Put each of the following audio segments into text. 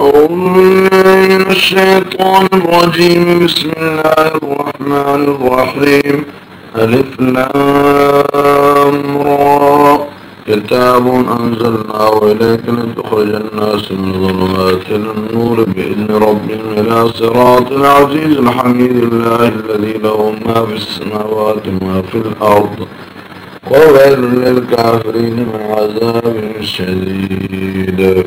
من الشيطان الرجيم. بسم الله الرحمن الرحيم. ألف لام را. كتاب أنزلناه إليك لتخرج الناس من ظلمات النور بإذن ربهم إلى صراط العزيز الحميد. الله الذي له ما في السماوات وما في الأرض. وويل للكافرين من عذاب شديد.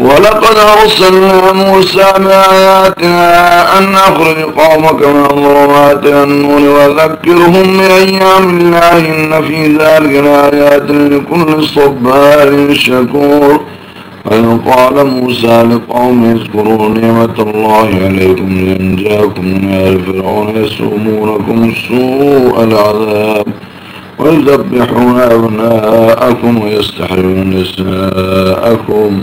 ولقد أرسلنا موسى بآياتنا أن أخرج قومك من الظلمات إلى النور وذكرهم بأيام الله إن في ذلك لآيات لكل صبار شكور. وإذ قال موسى لقوم اذكروا نعمة الله عليكم إن جاءكم من آل فرعون يسومونكم سوء العذاب ويذبحون أبناءكم ويستحيون نساءكم.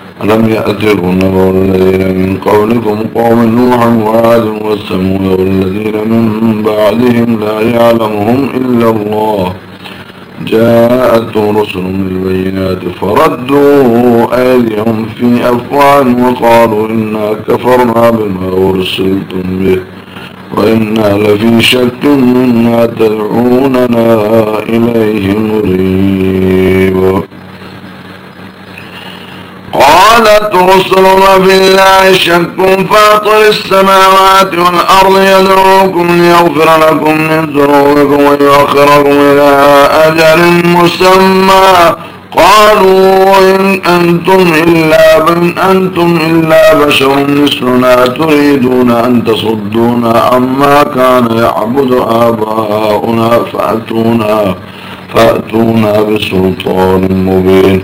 ألم يأتكم نبأ الذين من قبلكم قوم نوح وعاد والثمود والذين من بعدهم لا يعلمهم إلا الله. جاءتهم رسل بالبينات فردوا أيديهم في أفواه وقالوا إنا كفرنا بما أرسلتم به وإنا لفي شك مما تدعوننا إليه مريب. قالت رسلنا بالله شك فاطر السماوات والأرض يدعوكم ليغفر لكم من ذنوبكم ويؤخركم إلى أجل مسمى. قالوا إن أنتم إلا بن أنتم إلا بشر مثلنا تريدون أن تصدونا عما كان يعبد آباؤنا فأتونا فأتونا بسلطان مبين.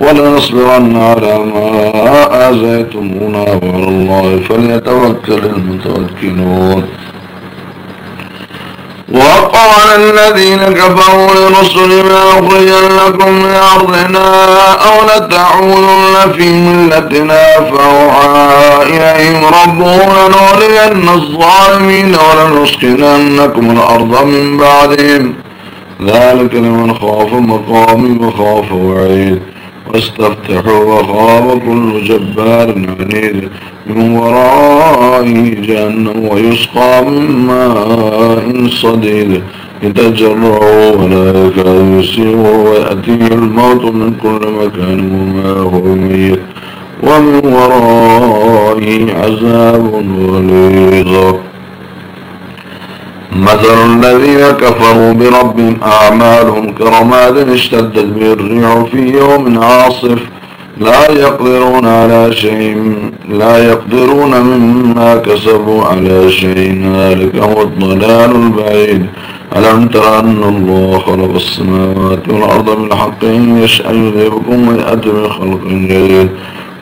ولنصبرن على ما آزيتمونا وعلى الله فليتوكل المتوكلون. وقال الذين كفروا لرسلهم أخرجا لكم من أرضنا أو لتعودن في ملتنا فأوحى إليهم ربهم لنولين الظالمين ولنسكننكم الأرض من بعدهم. ذلك لمن خاف مقامي وخاف وعيد. واستفتحوا وخاب كل جبار عنيد من ورائه جهنم ويسقى من ماء صديد يتجرعوا ولا يكاد يسيره ويأتيه الموت من كل مكان وما هو ميت ومن ورائه عذاب غليظ مثل الذين كفروا بربهم أعمالهم كرماد اشتدت به الريح في يوم عاصف. لا يقدرون على شيء لا يقدرون مما كسبوا على شيء. ذلك هو الضلال البعيد. ألم تر أن الله خلق السماوات والأرض بالحق إن يشأ يذهبكم ويأتي بخلق جديد؟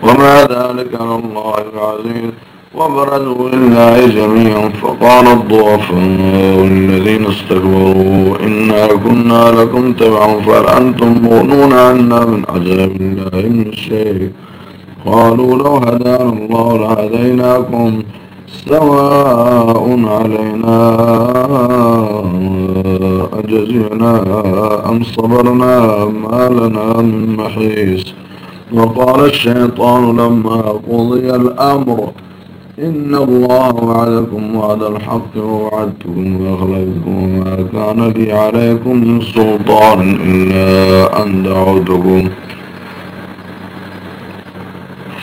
وما ذلك على الله العزيز. وبرزوا لله جميعا فقال الضعفاء الذين استكبروا إنا كنا لكم تبعا فهل أنتم مغنون عنا من عذاب الله من شيء. قالوا لو هدانا الله لهديناكم سواء علينا أجزعنا أم صبرنا ما لنا من محيص. وقال الشيطان لما قضي الأمر إن الله وعدكم وعد الحق ووعدتكم وأخلفتكم وما كان لي عليكم من سلطان إلا أن دعوتكم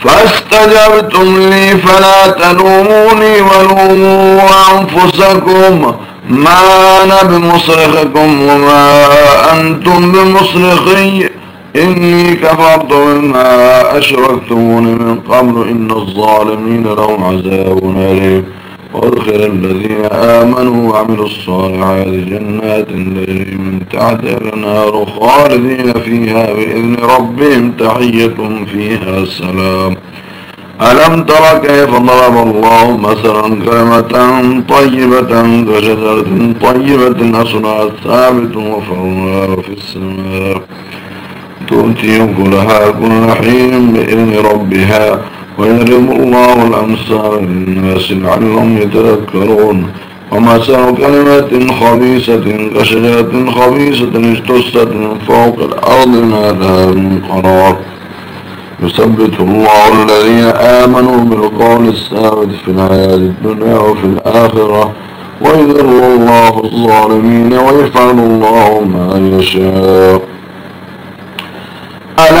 فاستجبتم لي فلا تلوموني ولوموا أنفسكم. ما أنا بمصرخكم وما أنتم بمصرخي. إني كفرت بما أشركتمون من قبل إن الظالمين لهم عذاب أليم. وأدخل الذين آمنوا وعملوا الصالحات جنات تجري من تحتها الأنهار خالدين فيها بإذن ربهم تحية فيها السلام ألم تر كيف ضرب الله مثلا كلمة طيبة كشجرة طيبة أصلها ثابت وفرها في السماء. تؤتي كلها كل حين بإذن ربها ويضرب الله الأمثال للناس لعلهم يتذكرون. ومثل كلمة خبيثة كشجرة خبيثة اجتثت من فوق الأرض ما لها من قرار. يثبت الله الذين آمنوا بالقول الثابت في الحياة الدنيا وفي الآخرة. ويذل الله الظالمين ويفعل الله ما يشاء.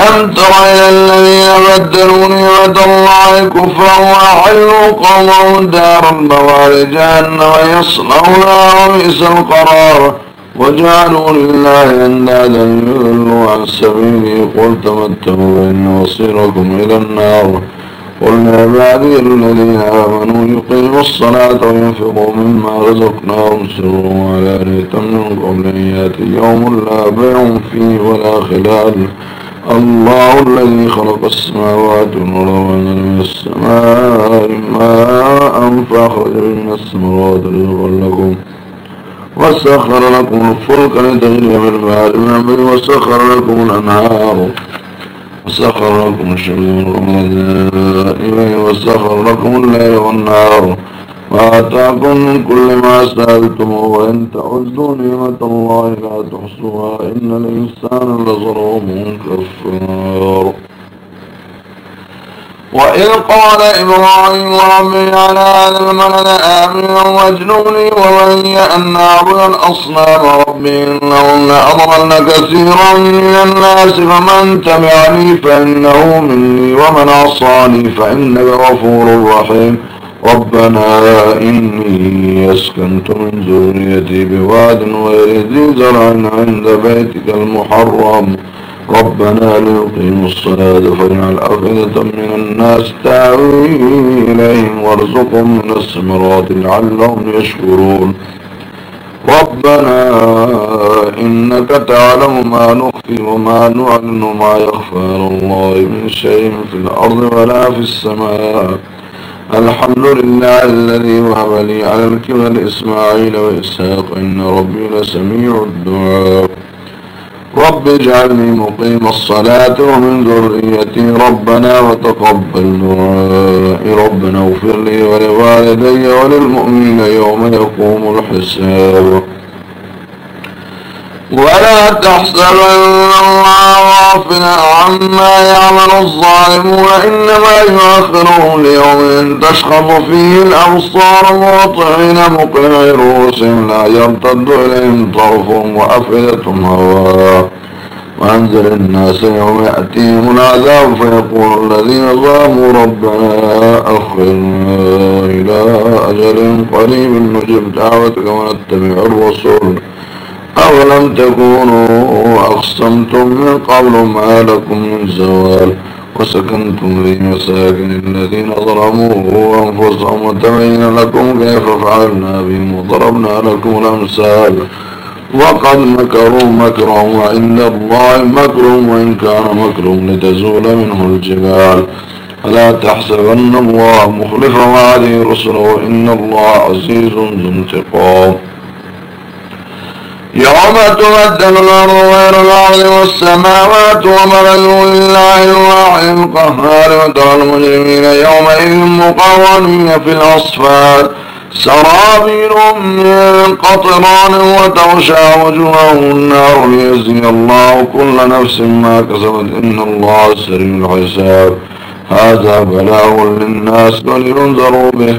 ألم تر إلى الذين بدلوا نعمة الله كفرا وأحلوا قومهم دار البوار جهنم يصلونها وبئس القرار وجعلوا لله أندادا ليضلوا عن سبيله قل تمتعوا فإن مصيركم إلى النار قل لعبادي الذين آمنوا يقيموا الصلاة وينفقوا مما رزقناهم سرا وعلانية من قبل أن يأتي يوم لا بيع فيه ولا خلال الله الذي خلق السماوات والأرض من السماء ماء فأخرج من السماوات رزقا لكم. وسخر لكم الفلك لتجري في البحر من وسخر لكم الأنهار وسخر لكم الشمس والقمر إليه وسخر لكم الليل والنهار. وآتاكم من كل ما سألتموه وإن تعدوا نعمة الله لا تحصوها إن الإنسان لظلوم كفار. وإذ قال إبراهيم ربي على هذا الملد آمنا واجنوني ومن أن نعبد الأصنام ربي إنهن أضلن كثيرا من الناس فمن تبعني فإنه مني ومن عصاني فإنك غفور رحيم. ربنا إني أسكنت من ذريتي بواد غير ذي زرع عند بيتك المحرم. ربنا ليقيموا الصلاة فاجعل أفئدة من الناس تعوي إليهم وارزقهم من الثمرات لعلهم يشكرون. ربنا إنك تعلم ما نخفي وما نعلن ما يخفى على الله من شيء في الأرض ولا في السماء. الحمد لله الذي وهب لي على الكبر إسماعيل وإسحاق إن ربي لسميع الدعاء. رب اجعلني مقيم الصلاة ومن ذريتي ربنا وتقبل دعائي. ربنا اغفر لي ولوالدي وللمؤمنين يوم يقوم الحساب. ولا تحسبن الله غافلا عما يعمل الظالمون إنما يؤخرهم ليوم تشخص فيه الأبصار مطعين مقنع رؤوسهم لا يرتد إليهم طرفهم وأفئدتهم هواء وأنزل الناس يوم يأتيهم العذاب فيقول الذين ظلموا ربنا أخرنا إلى أجل قريب نجب دعوتك ونتبع الرسول. أولم تكونوا أقسمتم من قبل ما لكم من زوال وسكنتم في مساكن الذين ظلموا أنفسهم وتبين لكم كيف فعلنا بهم وضربنا لكم الأمثال. وقد مكروا مكرا وعند الله مكر وإن كان مكر لتزول منه الجبال. فلا تحسبن الله مخلف وعده رسله إن الله عزيز ذو انتقام. يوم تبدل الأرض غير الأرض والسماوات وبرزوا لله الواحد القهار وترى المجرمين يومئذ مقرنين في الأصفاد. سرابيل من قطران وتغشى وجوههم النار ليجزي الله كل نفس ما كسبت. إن الله سريع الحساب. هذا بلاغ للناس ولينذروا به.